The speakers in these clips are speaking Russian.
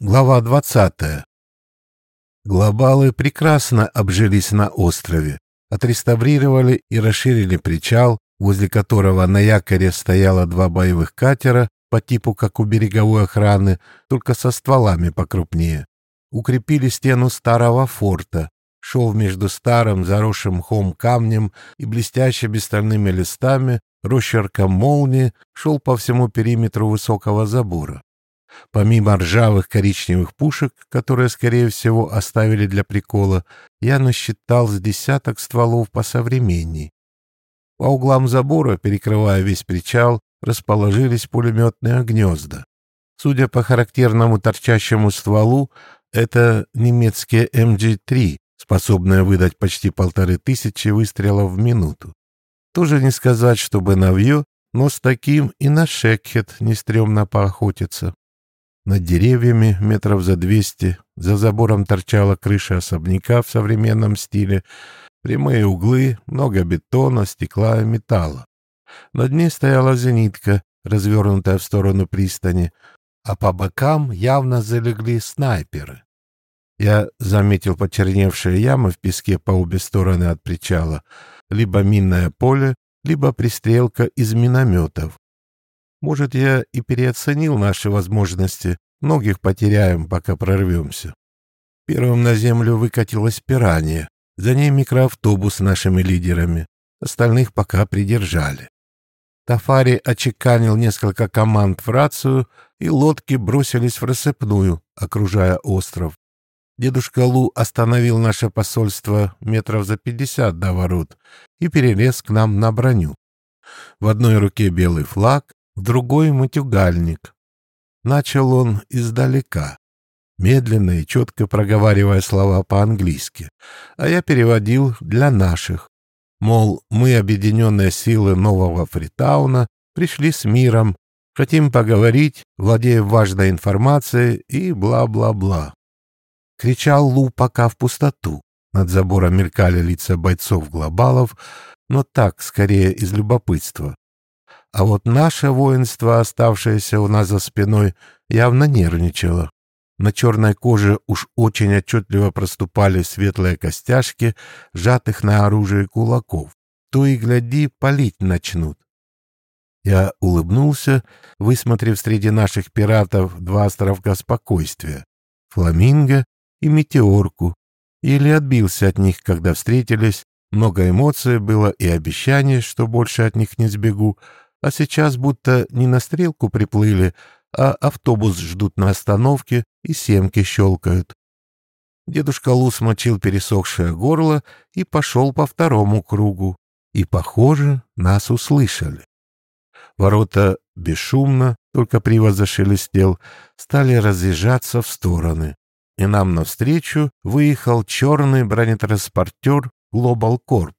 Глава 20. Глобалы прекрасно обжились на острове, отреставрировали и расширили причал, возле которого на якоре стояло два боевых катера по типу как у береговой охраны, только со стволами покрупнее. Укрепили стену старого форта, шел между старым заросшим мхом камнем и блестяще бестальными листами, росчерком молнии шел по всему периметру высокого забора. Помимо ржавых коричневых пушек, которые, скорее всего, оставили для прикола, я насчитал с десяток стволов посовременней. По углам забора, перекрывая весь причал, расположились пулеметные гнезда. Судя по характерному торчащему стволу, это немецкие МГ-3, способные выдать почти полторы тысячи выстрелов в минуту. Тоже не сказать, чтобы навье, но с таким и на Шекхет не стрёмно поохотиться. Над деревьями метров за двести, за забором торчала крыша особняка в современном стиле, прямые углы, много бетона, стекла и металла. Над ней стояла зенитка, развернутая в сторону пристани, а по бокам явно залегли снайперы. Я заметил почерневшие ямы в песке по обе стороны от причала, либо минное поле, либо пристрелка из минометов. Может, я и переоценил наши возможности. Многих потеряем, пока прорвемся. Первым на землю выкатилась пиранья. За ней микроавтобус с нашими лидерами. Остальных пока придержали. Тафари очеканил несколько команд в рацию, и лодки бросились в рассыпную, окружая остров. Дедушка Лу остановил наше посольство метров за пятьдесят до ворот и перелез к нам на броню. В одной руке белый флаг, другой — матюгальник. Начал он издалека, медленно и четко проговаривая слова по-английски, а я переводил для наших. Мол, мы, объединенные силы нового Фритауна, пришли с миром, хотим поговорить, владея важной информацией и бла-бла-бла. Кричал Лу пока в пустоту. Над забором мелькали лица бойцов-глобалов, но так, скорее, из любопытства. А вот наше воинство, оставшееся у нас за спиной, явно нервничало. На черной коже уж очень отчетливо проступали светлые костяшки, сжатых на оружие кулаков. То и гляди, палить начнут. Я улыбнулся, высмотрев среди наших пиратов два островка спокойствия — фламинго и метеорку. Еле отбился от них, когда встретились. Много эмоций было и обещание, что больше от них не сбегу, а сейчас будто не на стрелку приплыли, а автобус ждут на остановке и семки щелкают. Дедушка Лу смочил пересохшее горло и пошел по второму кругу. И, похоже, нас услышали. Ворота бесшумно, только привод зашелестел, стали разъезжаться в стороны. И нам навстречу выехал черный бронетранспортер Global Corp.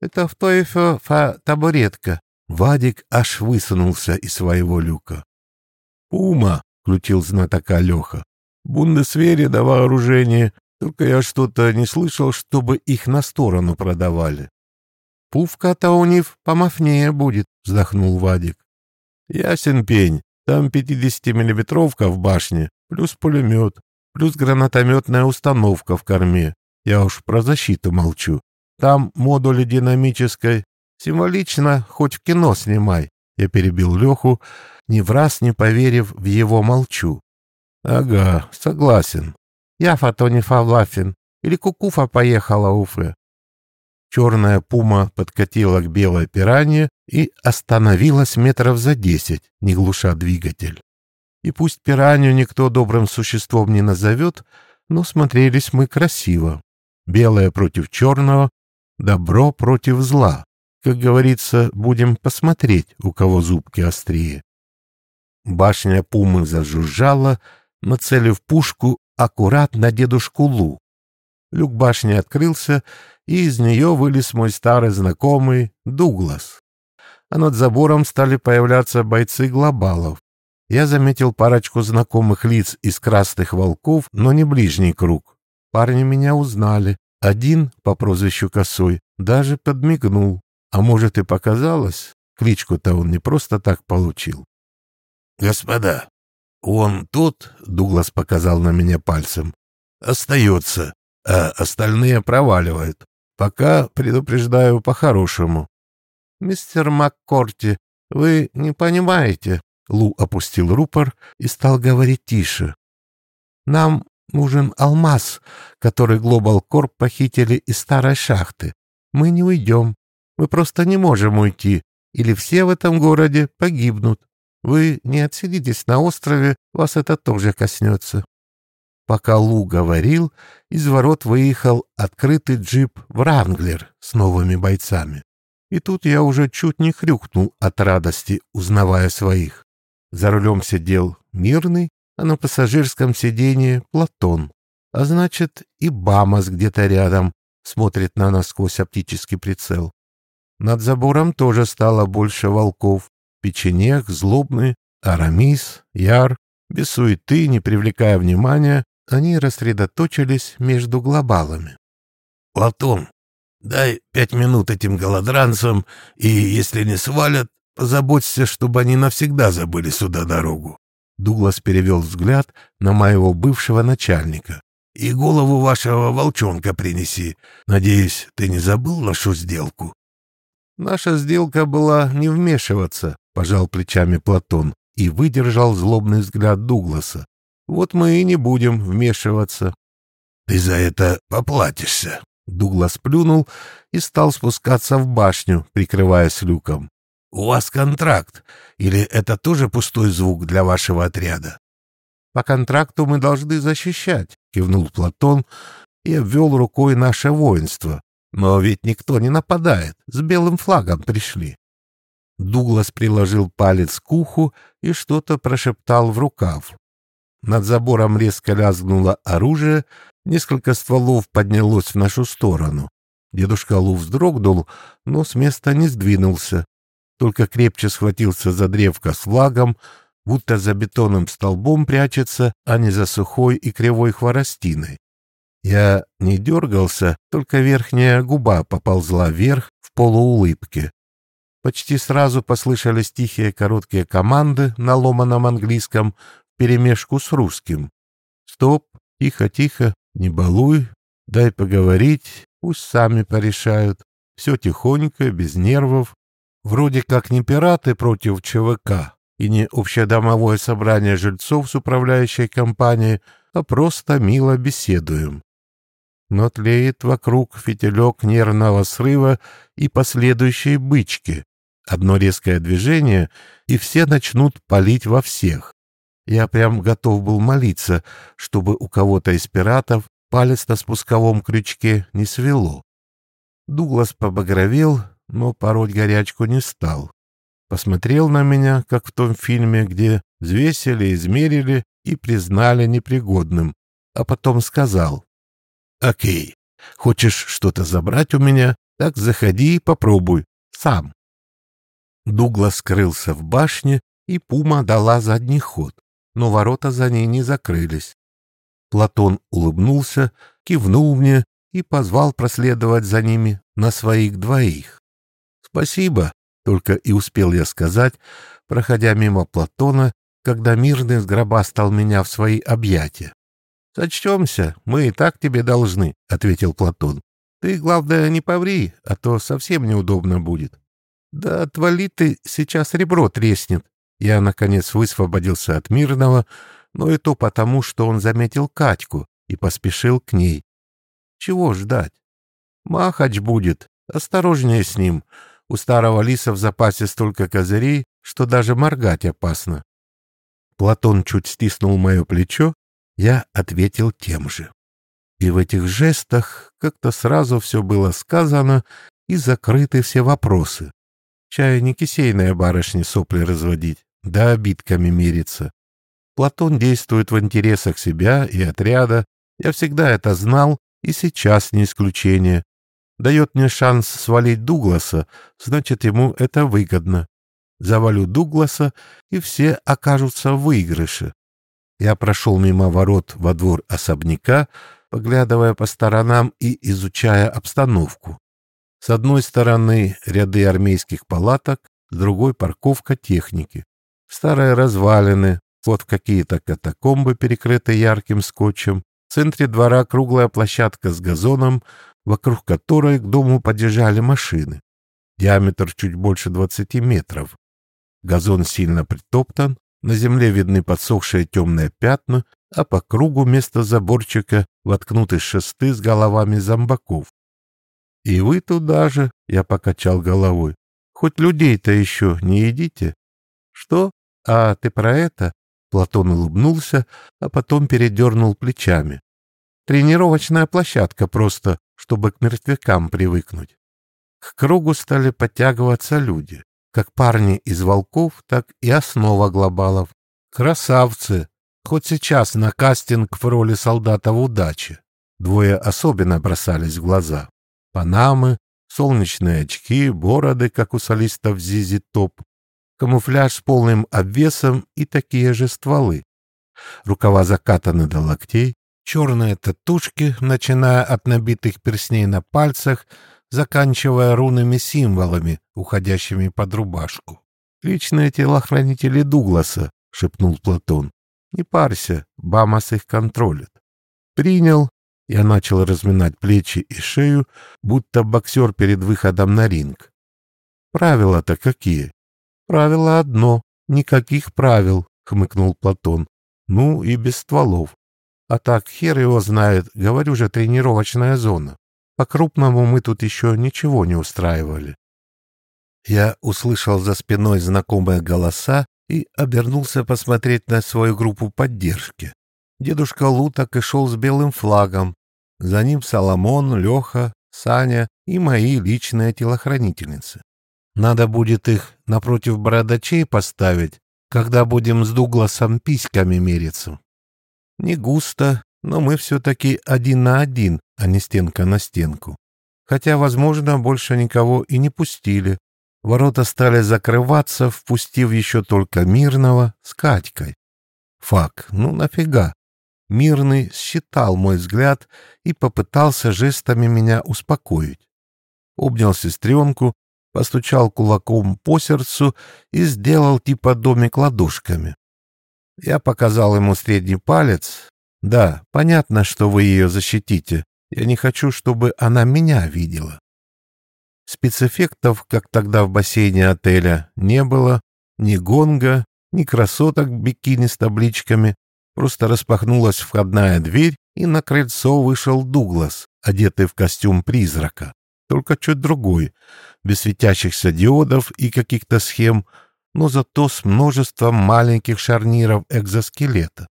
«Это в той фа табуретка», Вадик аж высунулся из своего люка. «Пума!» — включил знатока Леха. «Бундесвере до вооружения, только я что-то не слышал, чтобы их на сторону продавали». «Пувка-то у них помафнее будет», — вздохнул Вадик. «Ясен пень, там 50-миллиметровка в башне, плюс пулемет, плюс гранатометная установка в корме. Я уж про защиту молчу. Там модули динамической Символично, хоть в кино снимай. Я перебил Леху, ни в раз не поверив в его молчу. Ага, согласен. Я Фатони Фавлафин. Или Кукуфа поехала Уфе. Черная пума подкатила к белой пиранье и остановилась метров за десять, не глуша двигатель. И пусть пиранью никто добрым существом не назовет, но смотрелись мы красиво. Белое против черного, добро против зла. Как говорится, будем посмотреть, у кого зубки острее. Башня пумы зажужжала, нацелив пушку аккурат на дедушку Лу. Люк башни открылся, и из нее вылез мой старый знакомый Дуглас. А над забором стали появляться бойцы глобалов. Я заметил парочку знакомых лиц из красных волков, но не ближний круг. Парни меня узнали. Один, по прозвищу Косой, даже подмигнул. А может и показалось, кличку-то он не просто так получил. «Господа, «Он тут», — Дуглас показал на меня пальцем, — «остается, а остальные проваливают. Пока предупреждаю по-хорошему». «Мистер Маккорти, вы не понимаете», — Лу опустил рупор и стал говорить тише. «Нам нужен алмаз, который Глобал Корп похитили из старой шахты. Мы не уйдем. Мы просто не можем уйти, или все в этом городе погибнут. Вы не отсидитесь на острове, вас это тоже коснется». Пока Лу говорил, из ворот выехал открытый джип «Вранглер» с новыми бойцами. И тут я уже чуть не хрюкнул от радости, узнавая своих. За рулем сидел мирный, а на пассажирском сиденье Платон. А значит, и Бамас где-то рядом смотрит на нас сквозь оптический прицел. Над забором тоже стало больше волков. Печенег, Злобный, Арамис, Яр. Без суеты, не привлекая внимания, они рассредоточились между глобалами. «Платон, дай пять минут этим голодранцам, и, если не свалят, позаботься, чтобы они навсегда забыли сюда дорогу». Дуглас перевел взгляд на моего бывшего начальника. «И голову вашего волчонка принеси. Надеюсь, ты не забыл нашу сделку?» «Наша сделка была не вмешиваться», — пожал плечами Платон и выдержал злобный взгляд Дугласа. «Вот мы и не будем вмешиваться». «Ты за это поплатишься», — Дуглас плюнул и стал спускаться в башню, прикрываясь люком. «У вас контракт, или это тоже пустой звук для вашего отряда?» «По контракту мы должны защищать», — кивнул Платон и обвел рукой наше воинство. «Но ведь никто не нападает, с белым флагом пришли». Дуглас приложил палец к уху и что-то прошептал в рукав. Над забором резко лязгнуло оружие, несколько стволов поднялось в нашу сторону. Дедушка Лу вздрогнул, но с места не сдвинулся, только крепче схватился за древко с флагом, будто за бетонным столбом прячется, а не за сухой и кривой хворостиной. Я не дергался, только верхняя губа поползла вверх в полуулыбке. Почти сразу послышались тихие короткие команды на ломаном английском вперемешку с русским. «Стоп! Тихо-тихо! Не балуй! Дай поговорить! Пусть сами порешают! Все тихонько, без нервов, Вроде как не пираты против ЧВК и не общедомовое собрание жильцов с управляющей компанией, а просто мило беседуем. Но тлеет вокруг фитилек нервного срыва и последующей бычки. Одно резкое движение, и все начнут палить во всех. Я прям готов был молиться, чтобы у кого-то из пиратов палец на спусковом крючке не свело. Дуглас побагровел, но пороть горячку не стал. Посмотрел на меня, как в том фильме, где взвесили, измерили и признали непригодным, а потом сказал, «Окей, хочешь что-то забрать у меня, так заходи и попробуй, сам». Дуглас скрылся в башне, и Пума дала задний ход, но ворота за ней не закрылись. Платон улыбнулся, кивнул мне и позвал проследовать за ними на своих двоих. «Спасибо», — только и успел я сказать, проходя мимо Платона, когда мирный сгробастал меня в свои объятия. «Сочтемся, мы и так тебе должны», — ответил Платон. «Ты, главное, не поври, а то совсем неудобно будет». «Да отвали ты, сейчас ребро треснет». Я, наконец, высвободился от мирного, но и то потому, что он заметил Катьку и поспешил к ней. «Чего ждать? Махач будет, осторожнее с ним». У старого лиса в запасе столько козырей, что даже моргать опасно. Платон чуть стиснул мое плечо, я ответил тем же. И в этих жестах как-то сразу все было сказано и закрыты все вопросы. Чая не кисейная барышня сопли разводить, да обидками мириться. Платон действует в интересах себя и отряда, я всегда это знал, и сейчас не исключение дает мне шанс свалить Дугласа, значит, ему это выгодно. Завалю Дугласа, и все окажутся в выигрыше. Я прошел мимо ворот во двор особняка, поглядывая по сторонам и изучая обстановку. С одной стороны ряды армейских палаток, с другой — парковка техники. Старые развалины, Вот какие-то катакомбы, перекрытые ярким скотчем. В центре двора круглая площадка с газоном, вокруг которой к дому подъезжали машины. Диаметр чуть больше 20 метров. Газон сильно притоптан, на земле видны подсохшие темные пятна, а по кругу вместо заборчика воткнуты шесты с головами зомбаков. «И вы туда же», — я покачал головой. «Хоть людей-то еще не едите?» «Что? А ты про это?» Платон улыбнулся, а потом передернул плечами. «Тренировочная площадка просто, чтобы к мертвякам привыкнуть». К кругу стали подтягиваться люди, как парни из волков, так и основа глобалов. Красавцы, хоть сейчас на кастинг в роли солдата в удаче. Двое особенно бросались в глаза. Панамы, солнечные очки, бороды, как у солистов Зизи Топ, камуфляж с полным обвесом и такие же стволы. Рукава закатаны до локтей, черные татушки, начиная от набитых перстней на пальцах, заканчивая рунными символами, уходящими под рубашку. «Личные телохранители Дугласа», — шепнул Платон. «Не парься, Бамас их контролит». «Принял». Я начал разминать плечи и шею, будто боксер перед выходом на ринг. «Правила-то какие?» «Правило одно — никаких правил», — хмыкнул Платон. «Ну и без стволов. А так, хер его знает, говорю же, тренировочная зона. По-крупному мы тут еще ничего не устраивали». Я услышал за спиной знакомые голоса и обернулся посмотреть на свою группу поддержки. Дедушка Лу так и шел с белым флагом. За ним Соломон, Леха, Саня и мои личные телохранительницы. Надо будет их напротив бородачей поставить, когда будем с Дугласом письками мериться. Не густо, но мы все-таки один на один, а не стенка на стенку. Хотя, возможно, больше никого и не пустили. Ворота стали закрываться, впустив еще только Мирного с Катькой. Фак, ну нафига? Мирный считал мой взгляд и попытался жестами меня успокоить. Обнял сестренку, постучал кулаком по сердцу и сделал типа домик ладошками. Я показал ему средний палец. Да, понятно, что вы ее защитите. Я не хочу, чтобы она меня видела. Спецэффектов, как тогда в бассейне отеля, не было. Ни гонга, ни красоток бикини с табличками. Просто распахнулась входная дверь, и на крыльцо вышел Дуглас, одетый в костюм призрака только чуть другой, без светящихся диодов и каких-то схем, но зато с множеством маленьких шарниров экзоскелета.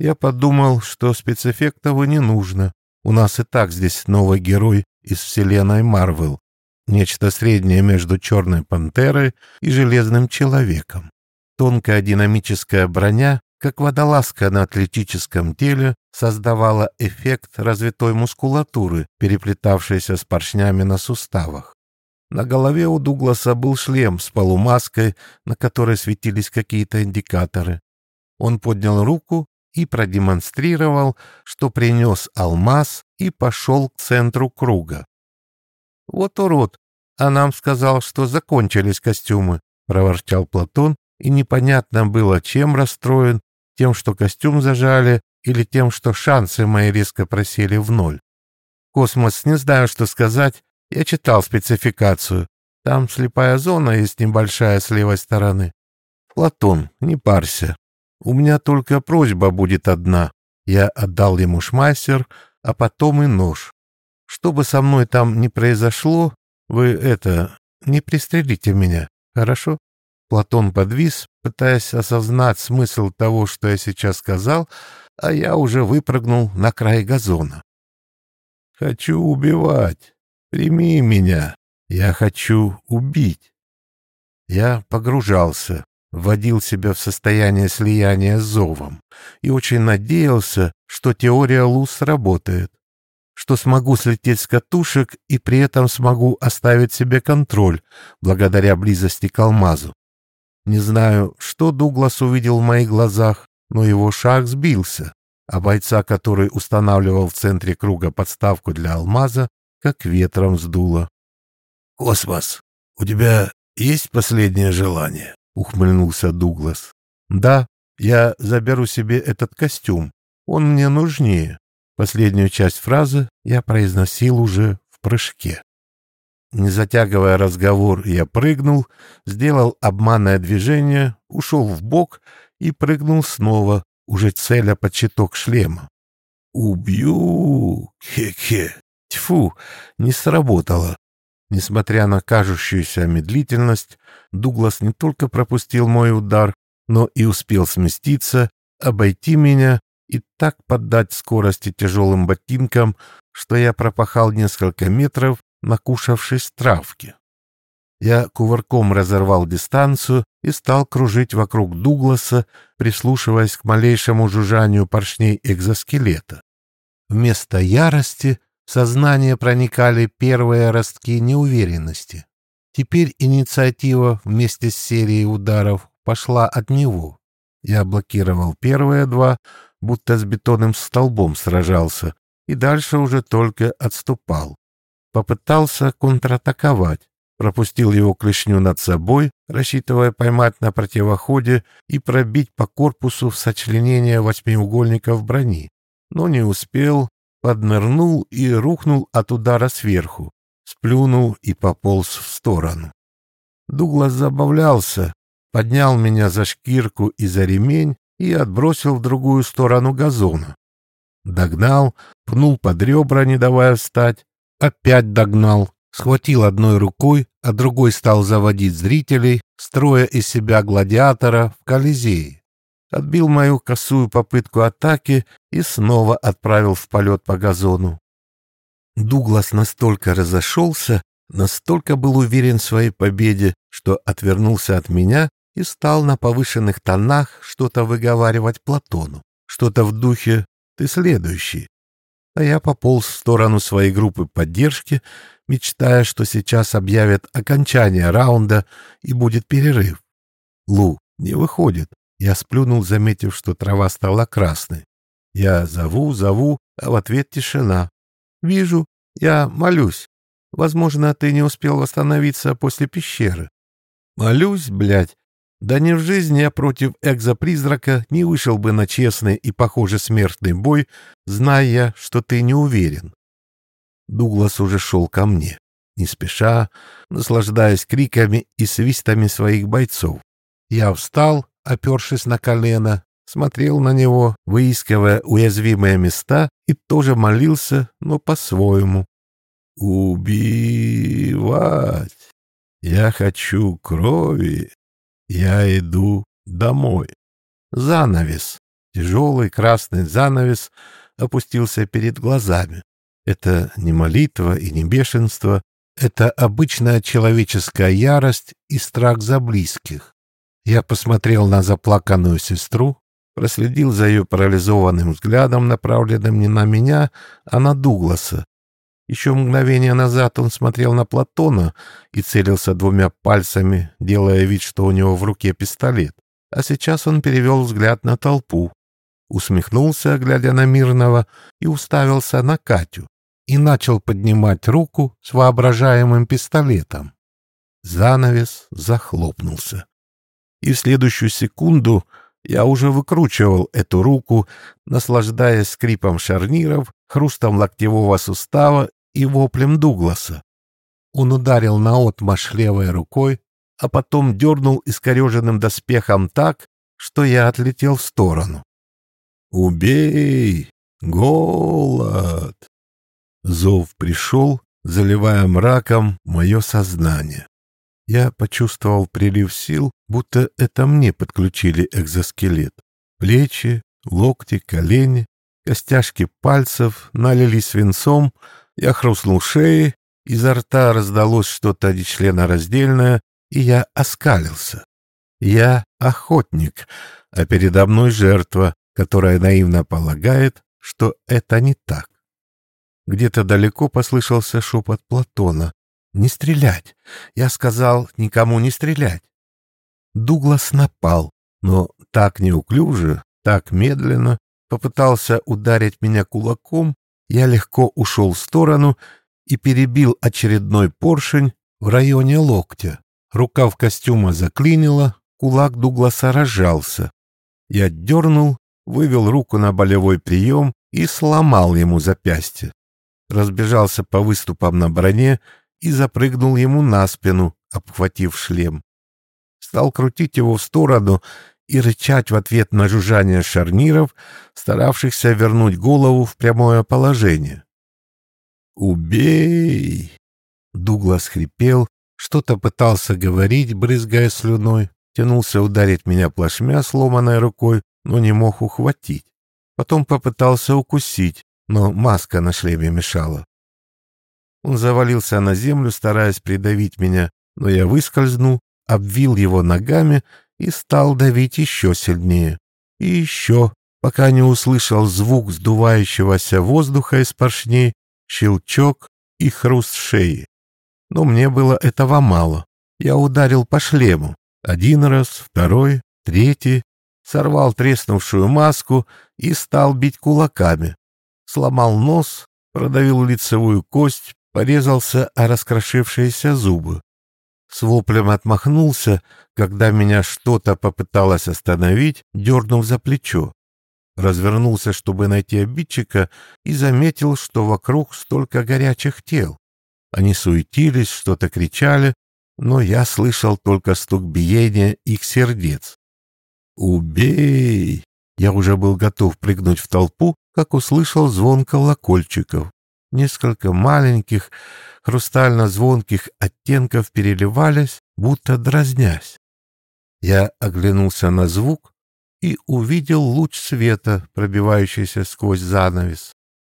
Я подумал, что спецэффектов и не нужно. У нас и так здесь новый герой из вселенной Марвел. Нечто среднее между Черной Пантерой и Железным Человеком. Тонкая динамическая броня как водолазка на атлетическом теле создавала эффект развитой мускулатуры, переплетавшейся с поршнями на суставах. На голове у Дугласа был шлем с полумаской, на которой светились какие-то индикаторы. Он поднял руку и продемонстрировал, что принес алмаз и пошел к центру круга. «Вот урод! А нам сказал, что закончились костюмы!» — проворчал Платон, и непонятно было, чем расстроен, тем, что костюм зажали, или тем, что шансы мои резко просели в ноль. Космос, не знаю, что сказать. Я читал спецификацию. Там слепая зона есть небольшая с левой стороны. Платон, не парься. У меня только просьба будет одна. Я отдал ему шмайсер, а потом и нож. Что бы со мной там ни произошло, вы это, не пристрелите меня, хорошо? Платон подвис, пытаясь осознать смысл того, что я сейчас сказал, а я уже выпрыгнул на край газона. «Хочу убивать. Прими меня. Я хочу убить». Я погружался, вводил себя в состояние слияния с зовом и очень надеялся, что теория Лу сработает, что смогу слететь с катушек и при этом смогу оставить себе контроль благодаря близости к алмазу. Не знаю, что Дуглас увидел в моих глазах, но его шаг сбился, а бойца, который устанавливал в центре круга подставку для алмаза, как ветром сдуло. «Космос, у тебя есть последнее желание?» — ухмыльнулся Дуглас. «Да, Я заберу себе этот костюм. Он мне нужнее. Последнюю часть фразы я произносил уже в прыжке. Не затягивая разговор, я прыгнул, сделал обманное движение, ушел в бок и прыгнул снова, уже целя под щиток шлема. «Убью! Хе-хе!» Тьфу, не сработало. Несмотря на кажущуюся медлительность, Дуглас не только пропустил мой удар, но и успел сместиться, обойти меня и так поддать скорости тяжелым ботинкам, что я пропахал несколько метров, накушавшись травки. Я кувырком разорвал дистанцию и стал кружить вокруг Дугласа, прислушиваясь к малейшему жужжанию поршней экзоскелета. Вместо ярости в сознание проникали первые ростки неуверенности. Теперь инициатива вместе с серией ударов пошла от него. Я блокировал первые два, будто с бетонным столбом сражался, и дальше уже только отступал. Попытался контратаковать, пропустил его клешню над собой, рассчитывая поймать на противоходе и пробить по корпусу в сочленение восьмиугольников брони, но не успел, поднырнул и рухнул от удара сверху, сплюнул и пополз в сторону. Дуглас забавлялся, поднял меня за шкирку и за ремень и отбросил в другую сторону газона. Догнал, пнул под ребра, не давая встать, опять догнал, схватил одной рукой, а другой стал заводить зрителей, строя из себя гладиатора в Колизее. Отбил мою косую попытку атаки и снова отправил в полет по газону. Дуглас настолько разошелся, настолько был уверен в своей победе, что отвернулся от меня и стал на повышенных тонах что-то выговаривать Платону, что-то в духе «ты следующий». А я пополз в сторону своей группы поддержки, мечтая, что сейчас объявят окончание раунда и будет перерыв. Лу не выходит. Я сплюнул, заметив, что трава стала красной. Я зову, зову, а в ответ тишина. Вижу, я молюсь. Возможно, ты не успел восстановиться после пещеры. Молюсь, блядь. Да ни в жизни я против экзопризрака не вышел бы на честный и, похоже, смертный бой, зная, что ты не уверен. Дуглас уже шел ко мне, не спеша, наслаждаясь криками и свистами своих бойцов. Я встал, опершись на колено, смотрел на него, выискивая уязвимые места, и тоже молился, но по-своему. «Убивать! Я хочу крови! Я иду домой!» Занавес, тяжелый красный занавес, опустился перед глазами. Это не молитва и не бешенство, это обычная человеческая ярость и страх за близких. Я посмотрел на заплаканную сестру, проследил за ее парализованным взглядом, направленным не на меня, а на Дугласа. Еще мгновение назад он смотрел на Платона и целился двумя пальцами, делая вид, что у него в руке пистолет. А сейчас он перевел взгляд на толпу, усмехнулся, глядя на Мирного, и уставился на Катю, и начал поднимать руку с воображаемым пистолетом. Занавес захлопнулся. И в следующую секунду я уже выкручивал эту руку, наслаждаясь скрипом шарниров, хрустом локтевого сустава и воплем Дугласа. Он ударил наотмашь левой рукой, а потом дернул искореженным доспехом так, что я отлетел в сторону. «Убей! Голод!» Зов пришел, заливая мраком мое сознание. Я почувствовал прилив сил, будто это мне подключили экзоскелет. Плечи, локти, колени, костяшки пальцев налились свинцом, я хрустнул шеей, изо рта раздалось что-то нечленораздельное, и я оскалился. Я охотник, а передо мной жертва, которая наивно полагает, что это не так. Где-то далеко послышался шепот Платона. «Не стрелять!» Я сказал, никому не стрелять. Дуглас напал, но так неуклюже, так медленно, попытался ударить меня кулаком, я легко ушел в сторону и перебил очередной поршень в районе локтя. Рукав костюма заклинила, кулак Дугласа разжался. Я дернул, вывел руку на болевой прием и сломал ему запястье. Разбежался по выступам на броне и запрыгнул ему на спину, обхватив шлем. Стал крутить его в сторону и рычать в ответ на жужжание шарниров, старавшихся вернуть голову в прямое положение. «Убей!» Дуглас хрипел, что-то пытался говорить, брызгая слюной, тянулся ударить меня плашмя сломанной рукой, но не мог ухватить. Потом попытался укусить, но маска на шлеме мешала. Он завалился на землю, стараясь придавить меня, но я выскользнул, обвил его ногами и стал давить еще сильнее. И еще, пока не услышал звук сдувающегося воздуха из поршней, щелчок и хруст шеи. Но мне было этого мало. Я ударил по шлему. Один раз, второй, третий. Сорвал треснувшую маску и стал бить кулаками. Сломал нос, продавил лицевую кость, порезался о раскрошившиеся зубы. С воплем отмахнулся, когда меня что-то попыталось остановить, дернув за плечо. Развернулся, чтобы найти обидчика, и заметил, что вокруг столько горячих тел. Они суетились, что-то кричали, но я слышал только стук биения их сердец. «Убей!» Я уже был готов прыгнуть в толпу, как услышал звон колокольчиков. Несколько маленьких, хрустально-звонких оттенков переливались, будто дразнясь. Я оглянулся на звук и увидел луч света, пробивающийся сквозь занавес.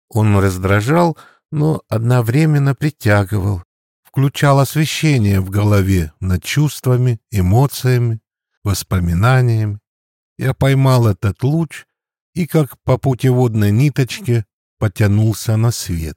Он раздражал, но одновременно притягивал, включал освещение в голове над чувствами, эмоциями, воспоминаниями. Я поймал этот луч и, как по путеводной ниточке, потянулся на свет.